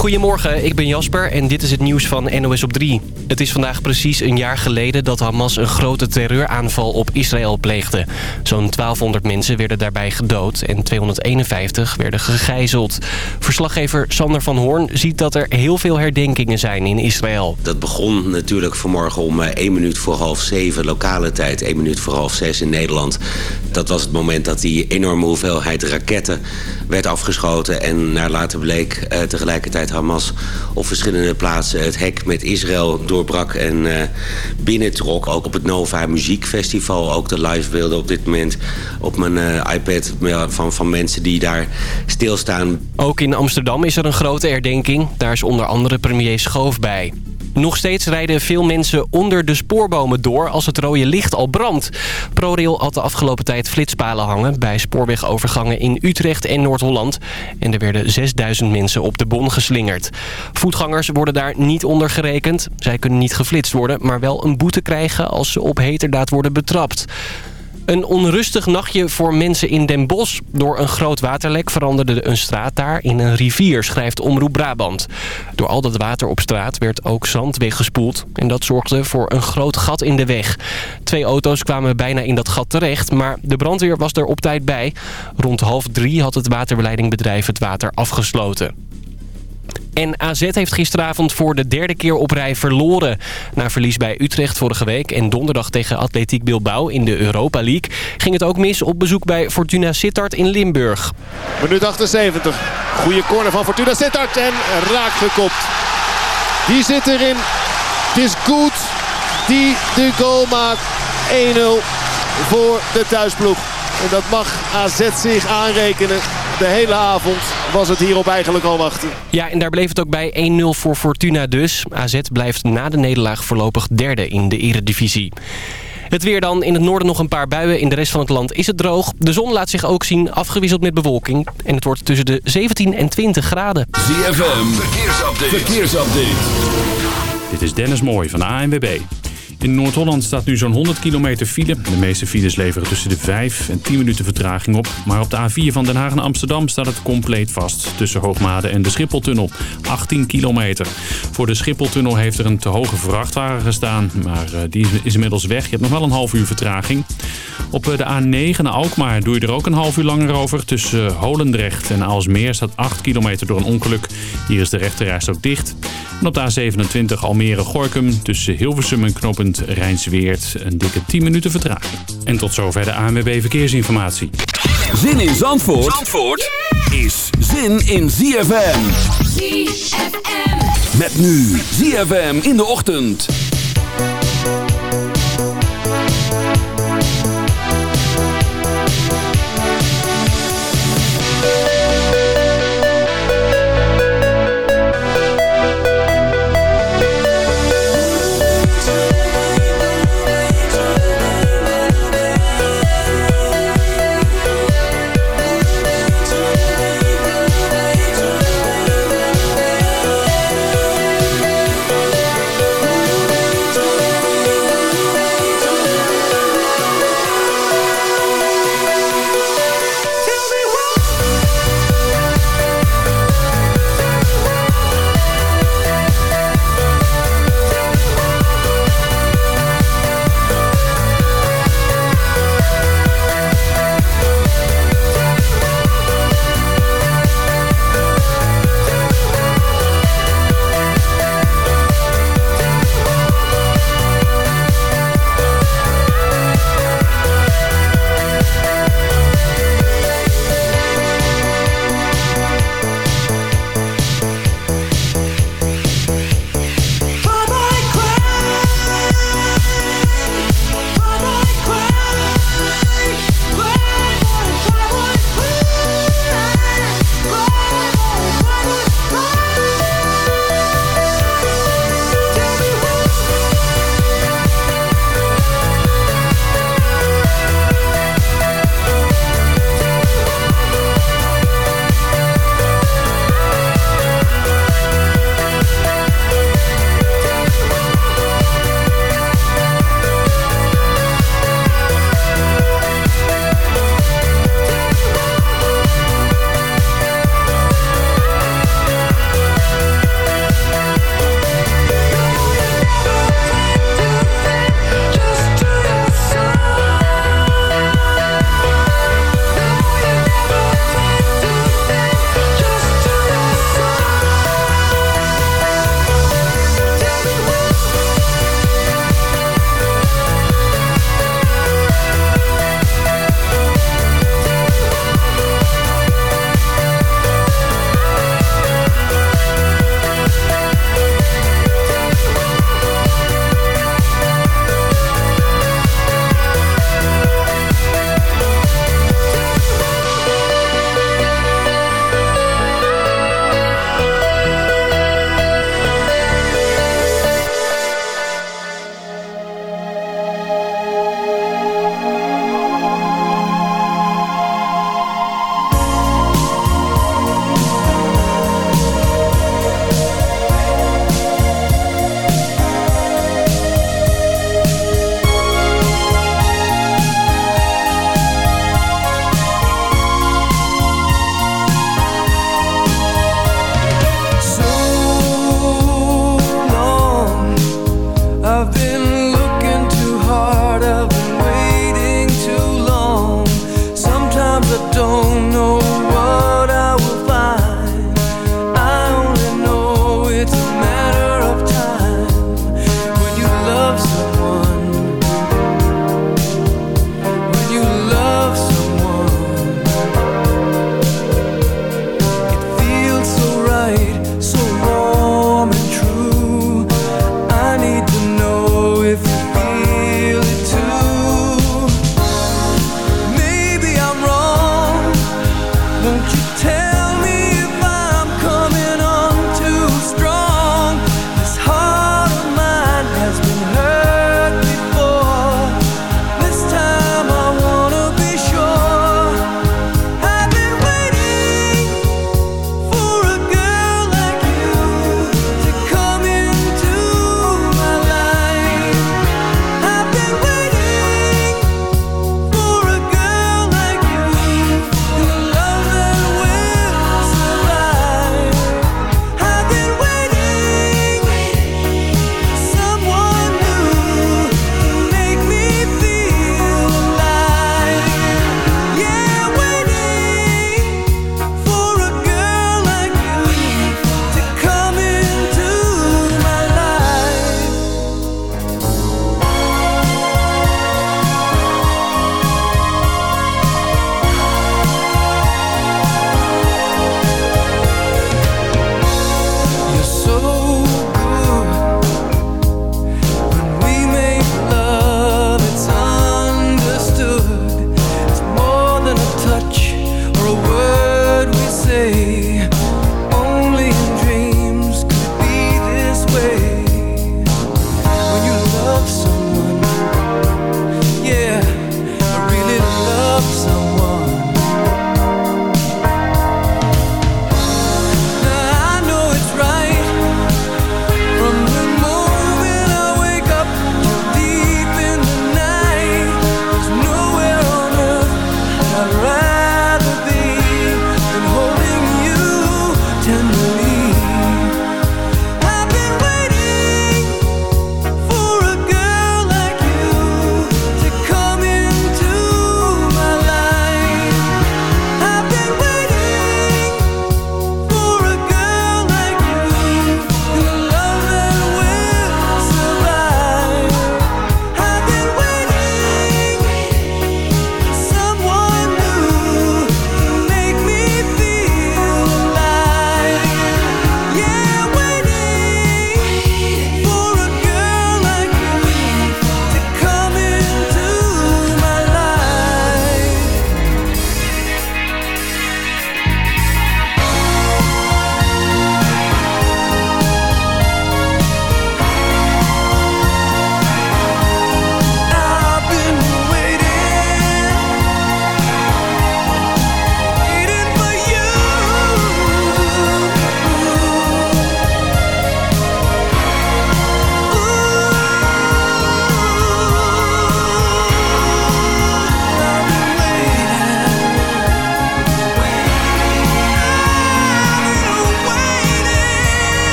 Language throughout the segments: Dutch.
Goedemorgen, ik ben Jasper en dit is het nieuws van NOS op 3. Het is vandaag precies een jaar geleden dat Hamas een grote terreuraanval op Israël pleegde. Zo'n 1200 mensen werden daarbij gedood en 251 werden gegijzeld. Verslaggever Sander van Hoorn ziet dat er heel veel herdenkingen zijn in Israël. Dat begon natuurlijk vanmorgen om 1 eh, minuut voor half 7 lokale tijd, 1 minuut voor half 6 in Nederland. Dat was het moment dat die enorme hoeveelheid raketten werd afgeschoten en naar later bleek eh, tegelijkertijd Hamas op verschillende plaatsen het hek met Israël doorbrak en uh, binnentrok. Ook op het Nova Muziekfestival. Ook de live beelden op dit moment op mijn uh, iPad van, van mensen die daar stilstaan. Ook in Amsterdam is er een grote herdenking. Daar is onder andere premier Schoof bij. Nog steeds rijden veel mensen onder de spoorbomen door als het rode licht al brandt. ProRail had de afgelopen tijd flitspalen hangen bij spoorwegovergangen in Utrecht en Noord-Holland. En er werden 6000 mensen op de bon geslingerd. Voetgangers worden daar niet onder gerekend. Zij kunnen niet geflitst worden, maar wel een boete krijgen als ze op heterdaad worden betrapt. Een onrustig nachtje voor mensen in Den Bosch. Door een groot waterlek veranderde een straat daar in een rivier, schrijft Omroep Brabant. Door al dat water op straat werd ook zand weggespoeld. En dat zorgde voor een groot gat in de weg. Twee auto's kwamen bijna in dat gat terecht, maar de brandweer was er op tijd bij. Rond half drie had het waterleidingbedrijf het water afgesloten. En AZ heeft gisteravond voor de derde keer op rij verloren. Na verlies bij Utrecht vorige week en donderdag tegen Atletiek Bilbao in de Europa League... ging het ook mis op bezoek bij Fortuna Sittard in Limburg. Minuut 78. Goede corner van Fortuna Sittard en raak gekopt. Die zit erin. Het is goed die de goal maakt. 1-0 voor de thuisploeg. En dat mag AZ zich aanrekenen. De hele avond was het hierop eigenlijk al wachten. Ja, en daar bleef het ook bij 1-0 voor Fortuna dus. AZ blijft na de nederlaag voorlopig derde in de eredivisie. Het weer dan. In het noorden nog een paar buien. In de rest van het land is het droog. De zon laat zich ook zien, afgewisseld met bewolking. En het wordt tussen de 17 en 20 graden. ZFM, verkeersupdate. verkeersupdate. Dit is Dennis Mooij van de ANWB. In Noord-Holland staat nu zo'n 100 kilometer file. De meeste files leveren tussen de 5 en 10 minuten vertraging op. Maar op de A4 van Den Haag naar Amsterdam staat het compleet vast. Tussen Hoogmade en de Schipholtunnel. 18 kilometer. Voor de Schipholtunnel heeft er een te hoge vrachtwagen gestaan. Maar eh, die is inmiddels weg. Je hebt nog wel een half uur vertraging. Op eh, de A9 naar Alkmaar doe je er ook een half uur langer over. Tussen eh, Holendrecht en Aalsmeer staat 8 kilometer door een ongeluk. Hier is de rechterreis ook dicht. En op de A27 Almere-Gorkum tussen Hilversum en knooppunt Rijnsweert een dikke 10 minuten vertraging. En tot zover de ANWB Verkeersinformatie. Zin in Zandvoort, Zandvoort is zin in ZFM. ZFM. Met nu ZFM in de ochtend.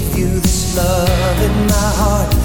give you this love in my heart.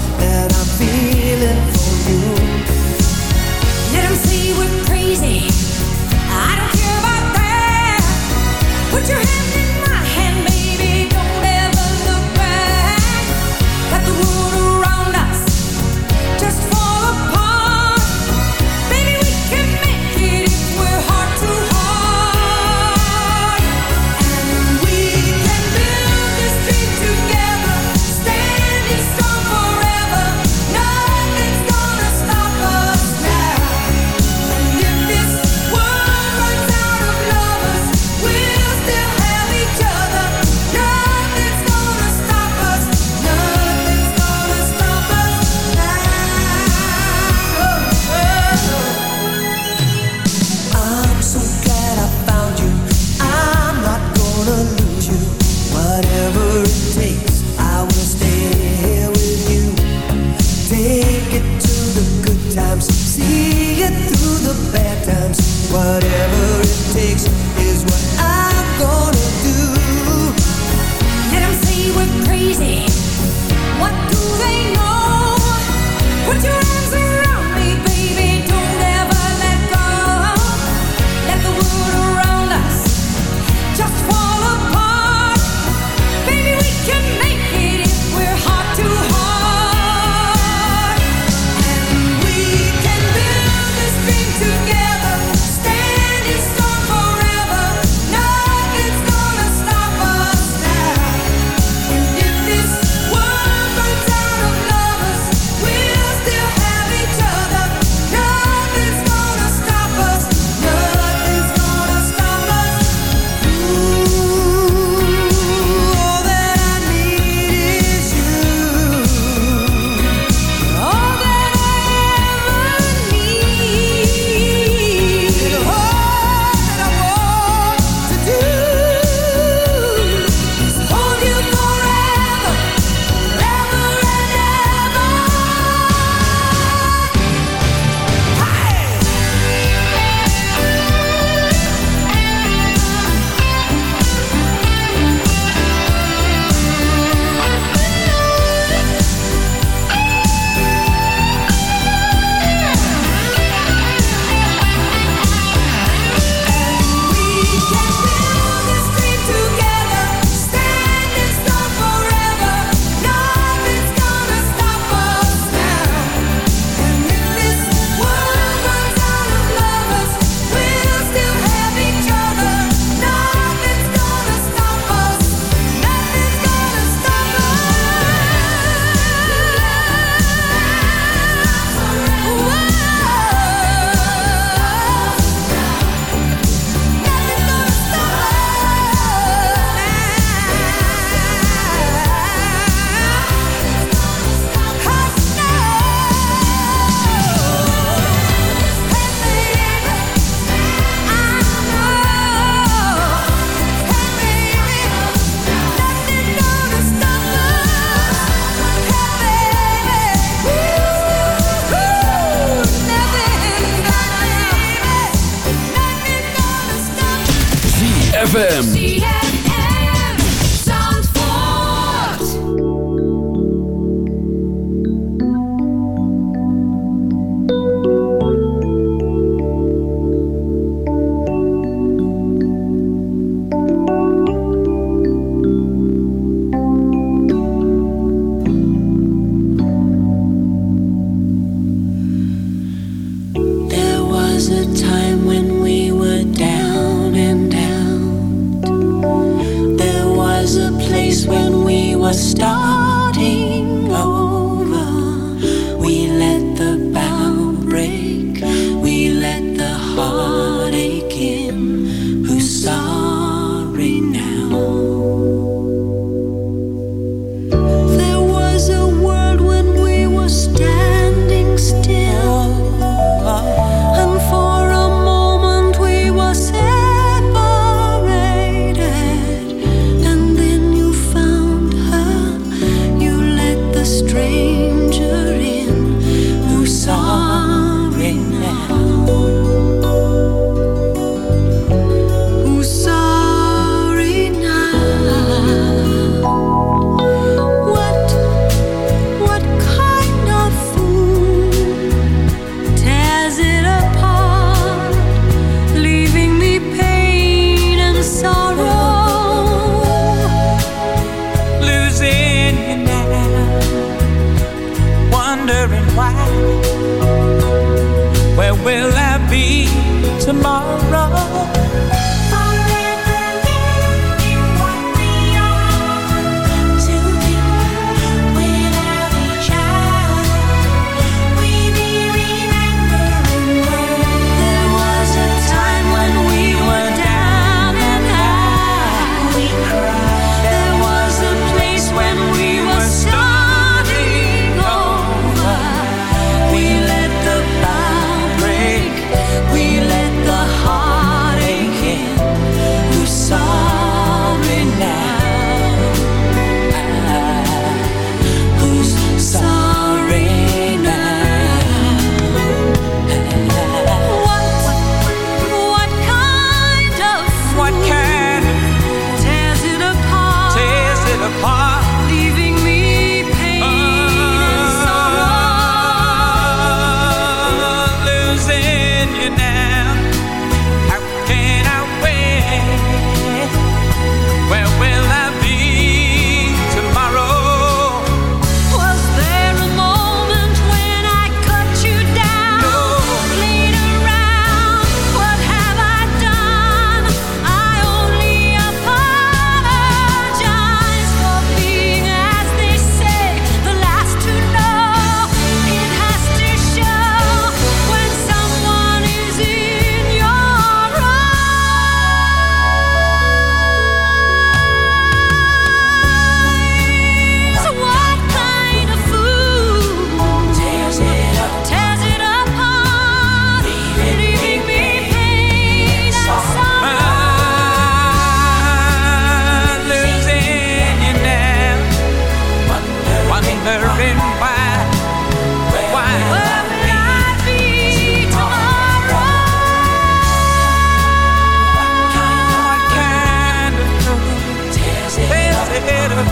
Leaving,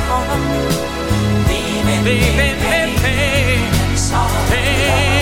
leaving, leaving, leaving, leaving,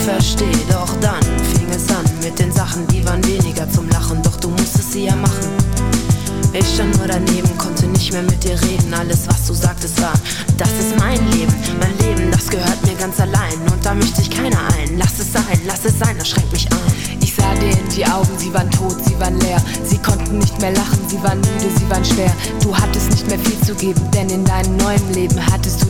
versteh. Doch dann fing es an mit den Sachen, die waren weniger zum Lachen, doch du musstest sie ja machen. Ich stand nur daneben, konnte nicht mehr mit dir reden. Alles, was du sagtest, war, das ist mein Leben. Mein Leben, das gehört mir ganz allein. Und da mischt sich keiner ein. Lass es sein, lass es sein, das schreckt mich an Ich sah dir in die Augen, sie waren tot, sie waren leer. Sie konnten nicht mehr lachen, sie waren müde, sie waren schwer. Du hattest nicht mehr viel zu geben, denn in deinem neuen Leben hattest du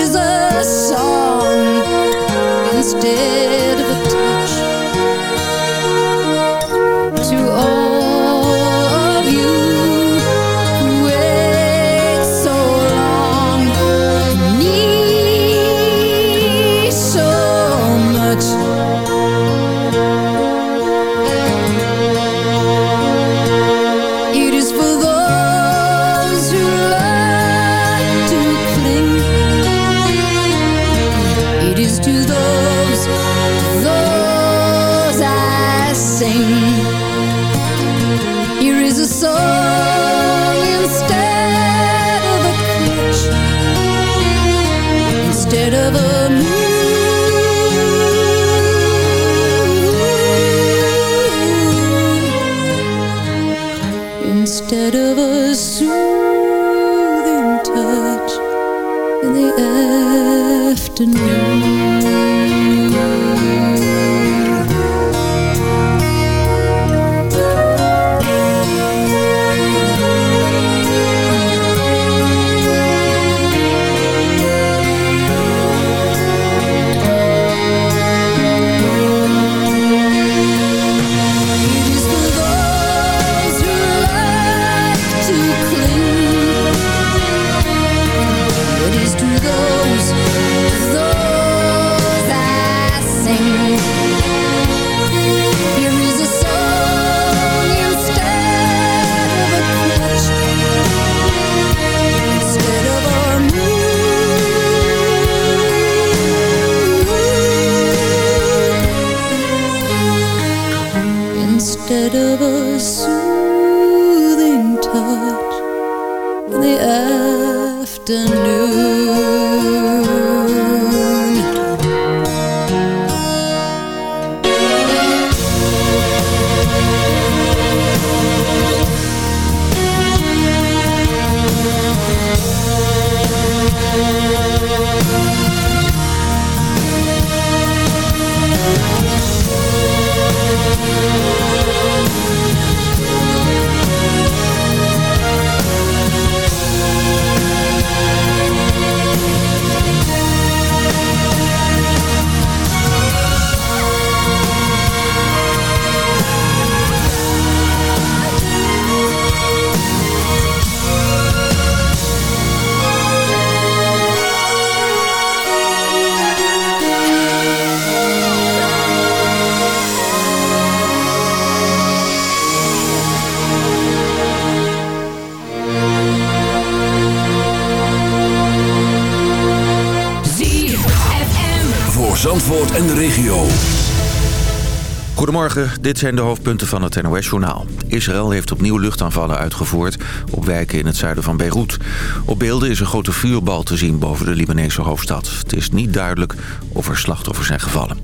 Is a song instead of a. afternoon. Soothing touch in the afternoon. Goedemorgen, dit zijn de hoofdpunten van het NOS-journaal. Israël heeft opnieuw luchtaanvallen uitgevoerd op wijken in het zuiden van Beirut. Op beelden is een grote vuurbal te zien boven de Libanese hoofdstad. Het is niet duidelijk of er slachtoffers zijn gevallen.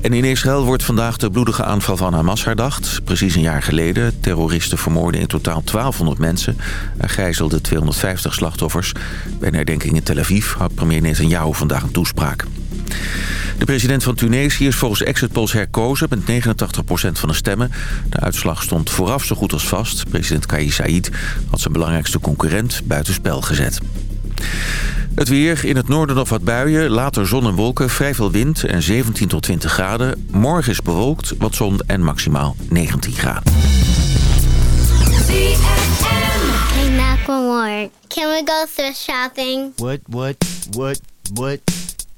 En in Israël wordt vandaag de bloedige aanval van Hamas herdacht. Precies een jaar geleden. Terroristen vermoorden in totaal 1200 mensen... en gijzelden 250 slachtoffers. Bij een herdenking in Tel Aviv had premier Netanyahu vandaag een toespraak. De president van Tunesië is volgens exit polls herkozen met 89% van de stemmen. De uitslag stond vooraf zo goed als vast. President Kais Saied had zijn belangrijkste concurrent buitenspel gezet. Het weer, in het noorden nog wat buien, later zon en wolken, vrij veel wind en 17 tot 20 graden. Morgen is bewolkt, wat zon en maximaal 19 graden. Hey, can we go thrift shopping? What, what, what, what,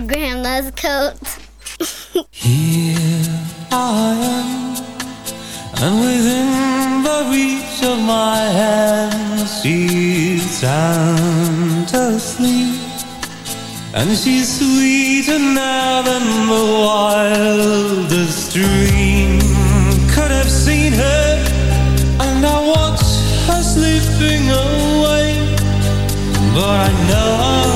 Your grandma's coat? Here I am, and within the reach of my hand, she's sound asleep. And she's sweeter now than the wildest dream could have seen her. And I watch her slipping away. But I know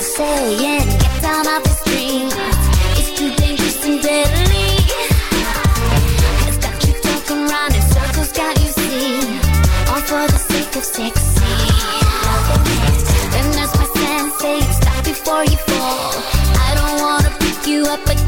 wanna. Get. It's too dangerous got you talking round in circles, you see. All for the sake of sexy. Then there's my. Stop before you fall. I don't wanna pick you up again.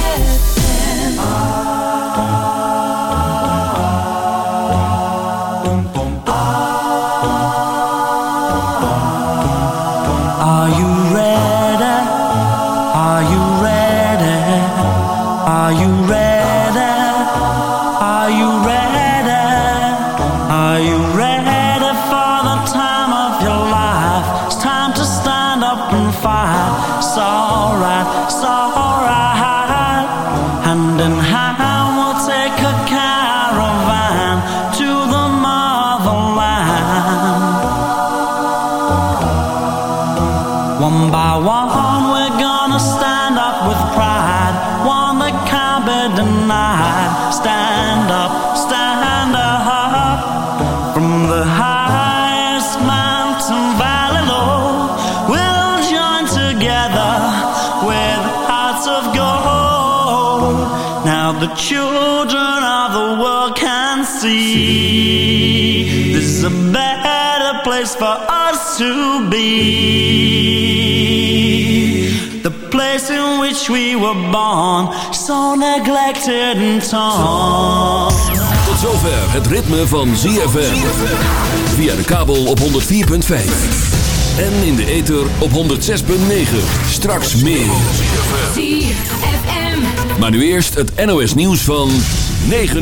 for us to be. The place in which we were born, so neglected and torn. Tot zover het ritme van ZFM. Via de kabel op 104.5. En in de ether op 106.9. Straks meer. Maar nu eerst het NOS nieuws van 9 uur.